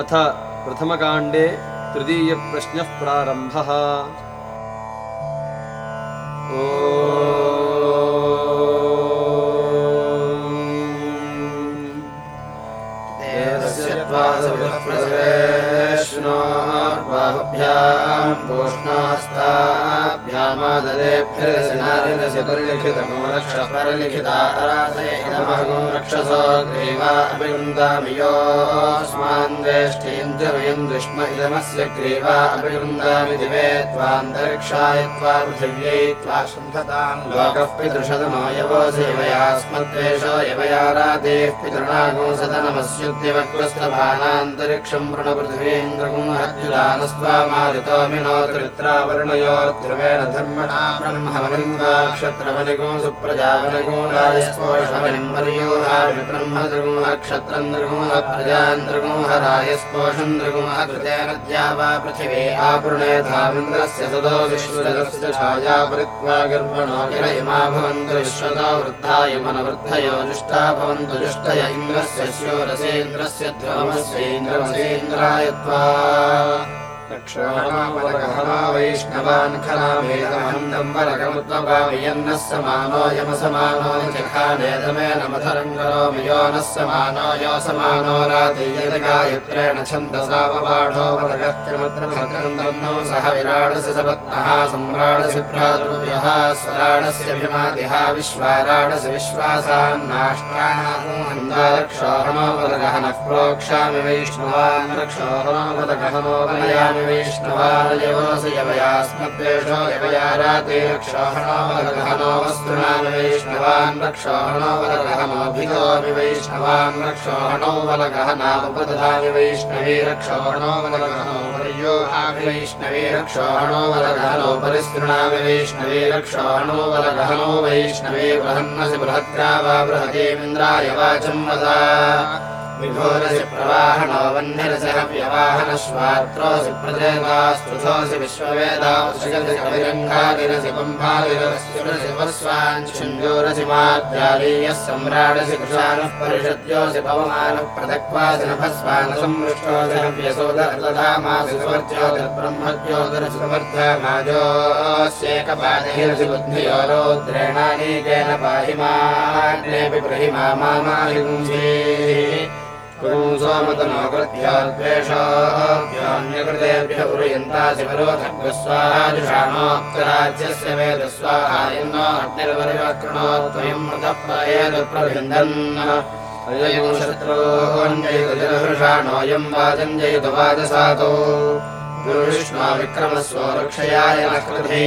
अथ प्रथमकाण्डे तृतीयप्रश्नः प्रारम्भः। पूष्णास्ताभ्यामादरेभ्यरसनादिनस्य द्वेष्टीन्द्रमयम् दुष्म इदमस्य ग्रीवा अभिवृन्दामि दिवे त्वान्तरिक्षाय त्वा पृथिव्यै त्वा शृन्धताम् लोकः पितृषदनो यवोऽसि यवयास्मद्वेषो यवयारादेः पितृणागो सदनमस्युद्यवक्रस्तभानान्तरिक्षम् ृणपृथिवीन्द्रगुंहत्युदानस्त्वामादितोमिनो त्रित्रावर्णयो ध्रुवेण धर्मणा ब्रह्मवनिङ्गा क्षत्रवनिगो सुप्रजावनिगो राजस्पोषवनिम् वर्योहामि ब्रह्मदृगुंह क्षत्रन्द्रगुंह प्रजान्द्रगुंह राजस्पोषन्द्रगुंह कृतेन द्या वा पृथिवी आपृणे धामिन्द्रस्य सदो विश्वजगस्य छाया परित्वा गर्वणो गिर इमा भवन्तु विश्वतो वृद्धा यमनवृद्धयो जुष्टा भवन्तु जुष्टय इन्द्रस्य स्योरसेन्द्रस्य ध्रुवमस्येन्द्रमसेन्द्राय त्वा रक्षोणा वैष्णवान् खलामेतमहन्दम् वरकमुत्वभावियन्नः समानो यमसमानो जखानेतमेन मधरम् करोमि यो नः समानो यो समानो रातीयत गायत्रेण छन्दसावपाठो वरगत्यमत्रमकन्दन्नो सह विराडसि सपत्नः सम्राडसि भ्रातृव्यः स्वराडस्य भिमातिः विश्वाराडसि विश्वासान्नाष्ट्राणामो रक्षोहणो वरगहनः प्रोक्षामि वैष्णवान् रक्षोहणो वरगहनो वनयामि वैष्णवानयोऽसि यवयास्मद्वेषो यवयाराते रक्षोहणो वरगहनो वस्तुनामि वैष्णवान् रक्षोहणो वरगहनोऽभिगोमि वैष्णवान् रक्षोहणो वरगहनामुपदधामि वैष्णवी रक्षोहणो वरगहनो वर्यो आमि वैष्णवी रक्षोहणो वरगहनो परिस्तृणामि वैष्णवी वरगहनो बृहन्नसि बृहत्या वा बृहतीमिन्द्राय वाचम् वदा विभोरसि प्रवाहणो वह्निरसः व्यवाहनश्वात्रोऽसि प्रजेतास्तुथोऽसि विश्ववेदावसि कविरङ्गादिरसि पम्भादिरसि वस्वाञ्छुञ्जोरसि माद्यालीयः सम्राडसि कुशानः परिषद्योऽसि पवमानः प्रदक्वासि नभस्वानसंमृष्टोऽसि हव्यसोदरधामासि सुवर्ज्योतिर्ब्रह्मज्योतिरसि सुवर्धमाजोऽस्येकपादैरसि बुद्धियो रौद्रेणानीकेन पाहि माग्नेऽपि ब्रहिमा मामायुंसि सोमतनोकृत्याद्वेषाभ्योऽन्यकृतेभ्य उरुयन्तासि वरोधग्स्वाजुषाणोक्तराज्यस्य वेदस्वाहायन्नो अग्निर्वरिवकृणोत्वयम् मृतप्रयेदप्रभिन्दन् अयम् शत्रोऽन्ययतु जनहृषाणोऽयम् वाजम् जयतु वाजसातो गुरुविष्णो विक्रमस्व रक्षयाय न कृधि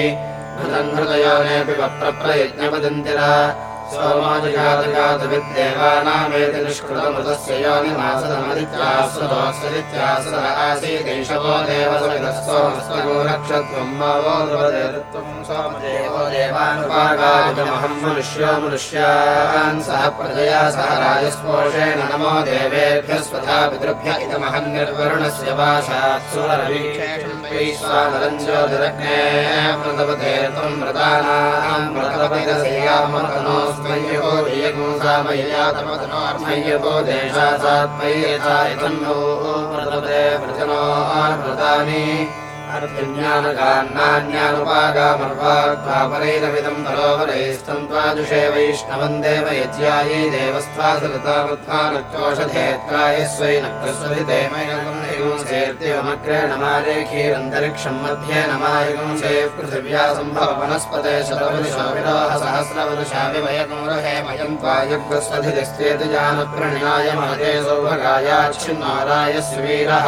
घृतम् हृदयोनेऽपि वप्रप्रयज्ञपदन्तिरा देवानुपागायुतमहम् मनुष्यो मनुष्यान् सह प्रजया सह राजस्पोषेण नमो देवेभ्यः स्वधा पितृभ्य इदमहम् निर्वरुणस्य वासात् सुरवीक्षेषम् वैश्वानरम् ज्योतिरग्ने मृतपते त्वम् मृतानाम् मृतपतिरसेयामतनो देशासात्मय्यथा इतन्नो प्रतपते प्रजनो प्रतानि अर्थिन्यानकान्नान्यानुपागामर्वाग्वापरैरविदम् परोपरैस्तम् त्वाजुषे वैष्णवम् देव यज्यायै देवस्त्वा सलितामत्वानक्तोषधे त्वायस्वै नक्रस्वधिते मयगुंसेर्त्यमग्रेण मारेखीरन्तरिक्षम् मध्ये न मायगुंसे पृथिव्या सम्भव वनस्पते शतवदुषो विरोह सहस्रवदुषा विवयगुंरहे मयम् त्वायुग्रस्वधिस्तेति जानप्रणिनाय महते सौभगायाच्छिन्नारायस्य वीरः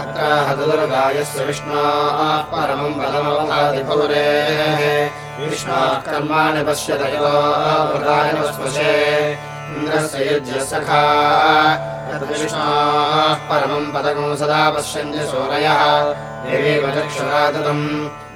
अत्र हतदुर्गायस्य विष्णोः परमम् बलमवधादिपौरेः विष्णोः कर्माणि वस्पशे इन्द्रस्य युज्यसखा विष्णोः परमम् पदकम् सदा पश्यन्ति सूरयः। देवी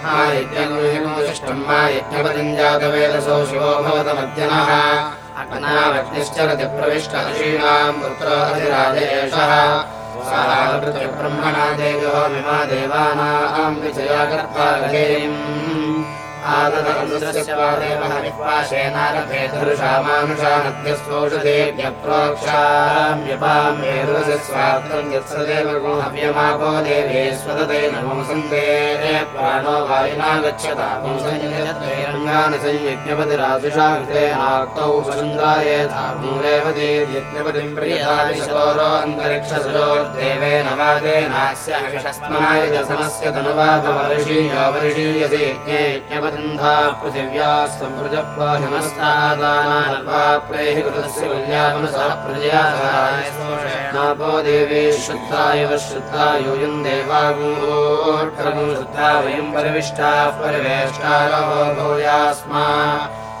यज्ञम् जातवेदसौ शिवो भवतमद्यनः अग्नावग्निश्चरति प्रविष्टशीणाम् पुत्रो अधिराज एषः ब्रह्मणा देव्यो मिमा देवानाम् विजया गर्भागेयम् हव्यमापो देवे स्वदते नमो सन्ते प्राणो वायुना गच्छताङ्गानि संयज्ञपतिराजुषा कृतेनाक्तौ सुन्दराय धामूरेवतीर्यज्ञपतिम् प्रियताविशोरो अन्तरिक्षसुरोर्देवेन वादेनास्य विषस्मनाय समस्य धनुवापवर्षीयो वर्षीयसे यज्ञे यज्ञपतिन्धा पृथिव्या सम्प्रजप्वाहिमस्तादानाल्पाप्रेः कृतस्य कल्यामनसा प्रजया देवी शुद्धा इव शुद्धा यूयम् देवागूर्गम् शुद्धा वयम् परिविष्टाः परिवेष्टारो भूयास्मा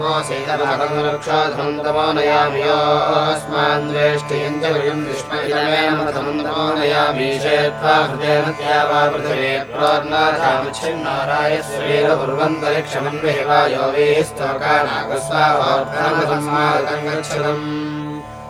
सीतभागमरक्षाधमन्तमो नयामि योऽस्मान्द्वेष्टियम् च गुरुम् विष्णुरमेणमधमन्तमो नयामीशेत्वा हृदेन त्या वा पृथिवे प्रोर्नाथामच्छिन्नाराय स्वेन कुर्वन्तरिक्षमन्विहिवायो वेः स्तोकानागस्वाहोर्धनमसंस्मारकम् गच्छतम्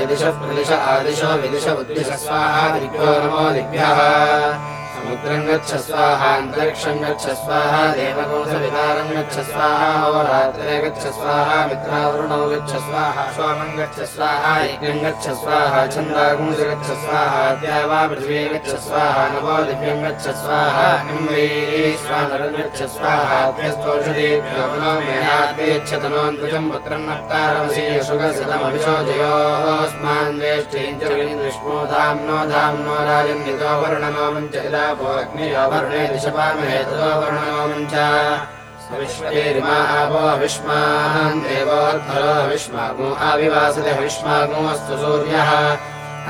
यदिश प्रदिश आदिशो नमो दिग्भ्यः समुद्रम् गच्छ स्वाहान्तरिक्षम् गच्छ स्वाहा देवकोशविकारम् गच्छ स्वाहा होरात्रे गच्छ स्वाहा मित्रावरुणौ गच्छ स्वाहा सोमम् गच्छ स्वाहा यज्ञम् गच्छ स्वाहा छन्दागुंसि गच्छ स्वाहा द्यावा पृथिवी गच्छ स्वाहा नवो दिव्यम् गच्छ स्वाहा स्वानरम् गच्छ स्वाहा त्यस्तोषधीभ्यो मनो मेनाद्वेच्छतनोऽन्तुजम् पुत्रम् नक्तारमसि यशुगसितमभिशोजयोऽस्मान् वेष्टीम् च विष्णो धाम्नो धाम्नो राजन्यतो वर्णनो मञ्च देवोद्धरो अविष्मागो आविवासते अस्तु सूर्यः।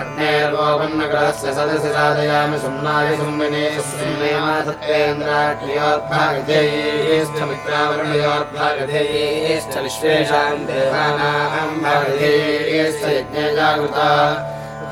अग्नेर्वोपन्नग्रहस्य सदसि साधयामि सुम्नेमासत्तेन्द्राट्योद्भागधेयेश्च मित्रावरुणयोद्भागधेयेश्च विश्वेषाम् देवानाम् भागधेयेश्च यज्ञे जागृता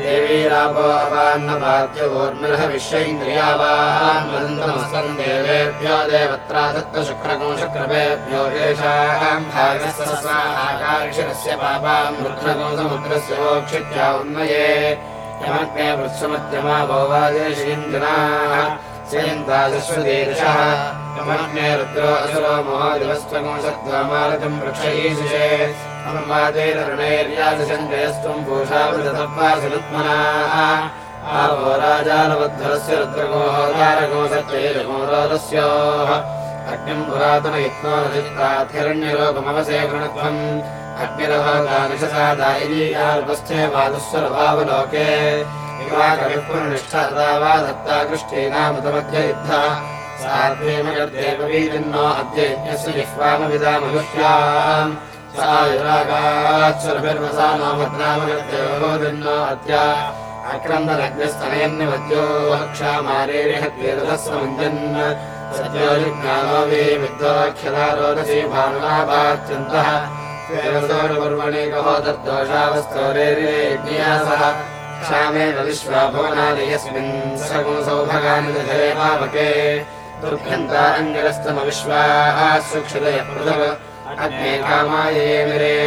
देवीरापो अपान्नपाद्योर्मिर्ह विश्वैन्द्रियावान्मदन्तमस्तम् देवेभ्यो देवत्रा दत्तशुक्रगो शुक्रवेभ्यो येषाम् भागस्य स्वाहाकार्षिरस्य पापाम् समुद्रस्य मोक्षित्या उन्मये यमग्ने वृत्समत्यमा भोवादेशीन्द्रिनाः स्वयन्ताशश्वदीर्षः कमग्ने रुद्रो असुरो मोहादिवस्त्वगुंसत्त्वमालकम् वृक्षयीशिषे संवादेर्याजसञ्जयस्त्वम् पूषावृतत्वासनुत्मना आवो राजानवध्वरस्य रुद्रगोहोदारगो सत्यैरगोरोदस्योः अग्निम् पुरातन यत्नो रचित्ताथिरण्यलोकमवसे गृणत्वम् अग्निरहोदानिशसादायीयारुपस्थे वादुस्वरभावलोके निष्ठा वा दत्ता कृष्टेनामृतमध्य युद्धः साध्येमगर्देववीतिन्नो अद्य यज्ञस्य जिह्वामविदामनुष्याम् सा युरागाच्छुरभिर्वसा नो भद्रामगर्देवोदिन्नो अद्य आक्रन्दनग्निस्तनयन्निमद्यो क्षामारेरिहत्येतस्वमुञ्जन् सद्यो जिज्ञानो वे विद्वाख्यदारोदसी भानुनाभात्यन्तः पर्वणे कहो तद्दोषावस्तोरेरिज्ञासः क्षामेन विश्वा भुवनानि यस्मिन् सगुणसौभगानि दधरे पावके दुर्भ्यन्ता अङ्गिरस्तमविश्वाः सुक्षितय पृथव अग्ने कामाये मिरे।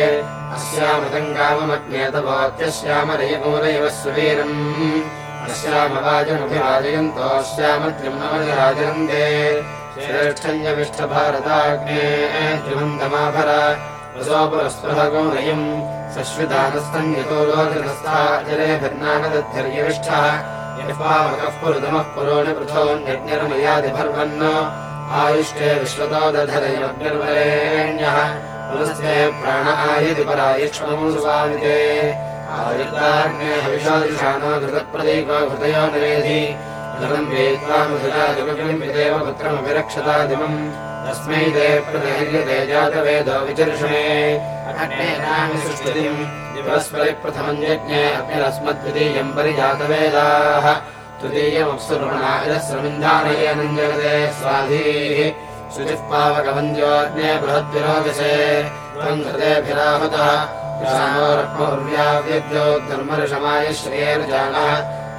अस्यामृतम् काममग्ने तवोत्यस्यामरयमूलैव सुवीरम् अस्यामवाजमभिवाजयन्तोऽस्यामत्रिम् नमजराजनन्दे श्रेष्ठञ्जविष्ठभारताग्ने त्रिमन्तमाभर रसोपरस्पृहगोरयम् सश्वितानस्तन्यतो लोचनस्थाजरेभिर्नागदध्यर्यविष्ठः यः पुरुतमः पुरोणपृथोऽन्यज्ञर्मयादिभर्वन् आयुष्टे विश्वतो दधरयज्ञर्वरेण्यः पुनस्ते प्राण घृतप्रदीको घृतयो निवेधि विदेव पुत्रमभिरक्षतादिमम् तस्मै ते प्रदहर्यते जातवेदो विचर्षणे। दिवस्परिप्रथमम् यज्ञे अग्निरस्मद्वितीयम् परिजातवेदाः। तृतीयमप्सुर्वणायस्रमिन्धानयेनम् जगते स्वाधीः। शुचिः पावकवन्द्योऽग्ने बृहद्विरोचसे त्वम् ृव्याव्यद्यो धर्मर्षमाय श्रेयर्जानः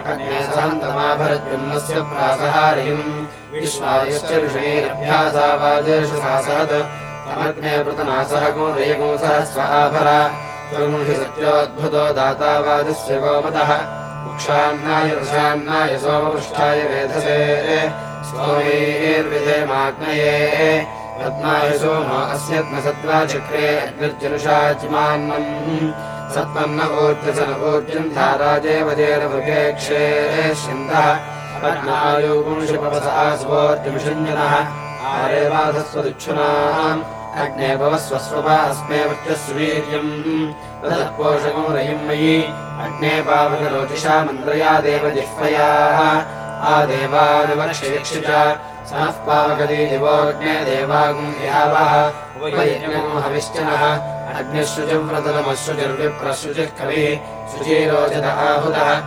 अग्नेसहन्तमाभरद्युम्नस्य प्रासहारिम् विश्वायश्च ऋषेरभ्यासावाजेषु सासहत् तमग्ने पृतनासः गोदयगोसः स्वाभर त्वमुषि सत्योद्भुतो दातावादस्य गोमतः वृक्षान्नाय रसान्नाय सोमपृष्ठाय वेधसे सोमैर्विधेमाग्नये रत्नाय सोमो अस्यत्मसत्त्वा चक्रे अग्निर्जनुषाचिमान्नम् सत्पन्नवोर्जनवोर्जम् धाराजेवजेरमृगेक्षे स्यन्दः पद्मायुपुंशिपवसास्वोर्जमिषञ्जनः आरेवाधस्वदिक्षुनाम् अग्ने भवस्वस्वपा अस्मे वृत्यस्वीर्यम् ततः पोषकम् रयिम् मयि अग्ने पावकरोचिषा मन्द्रया देवजिह्वयाः आदेवानुवक्षयक्षि च सनः पावकदी दिवोऽग्ने देवागुम् यावः। उपयज्ञम् हविश्चनः अग्निशुचिव्रतनमशुचिर्विप्रशुचिः कविः। शुचीरोचित आहुतः।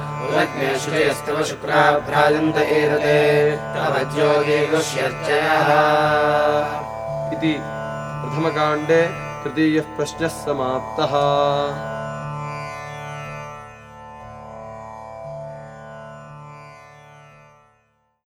प्रथमकाण्डे तृतीयः प्रश्नः समाप्तः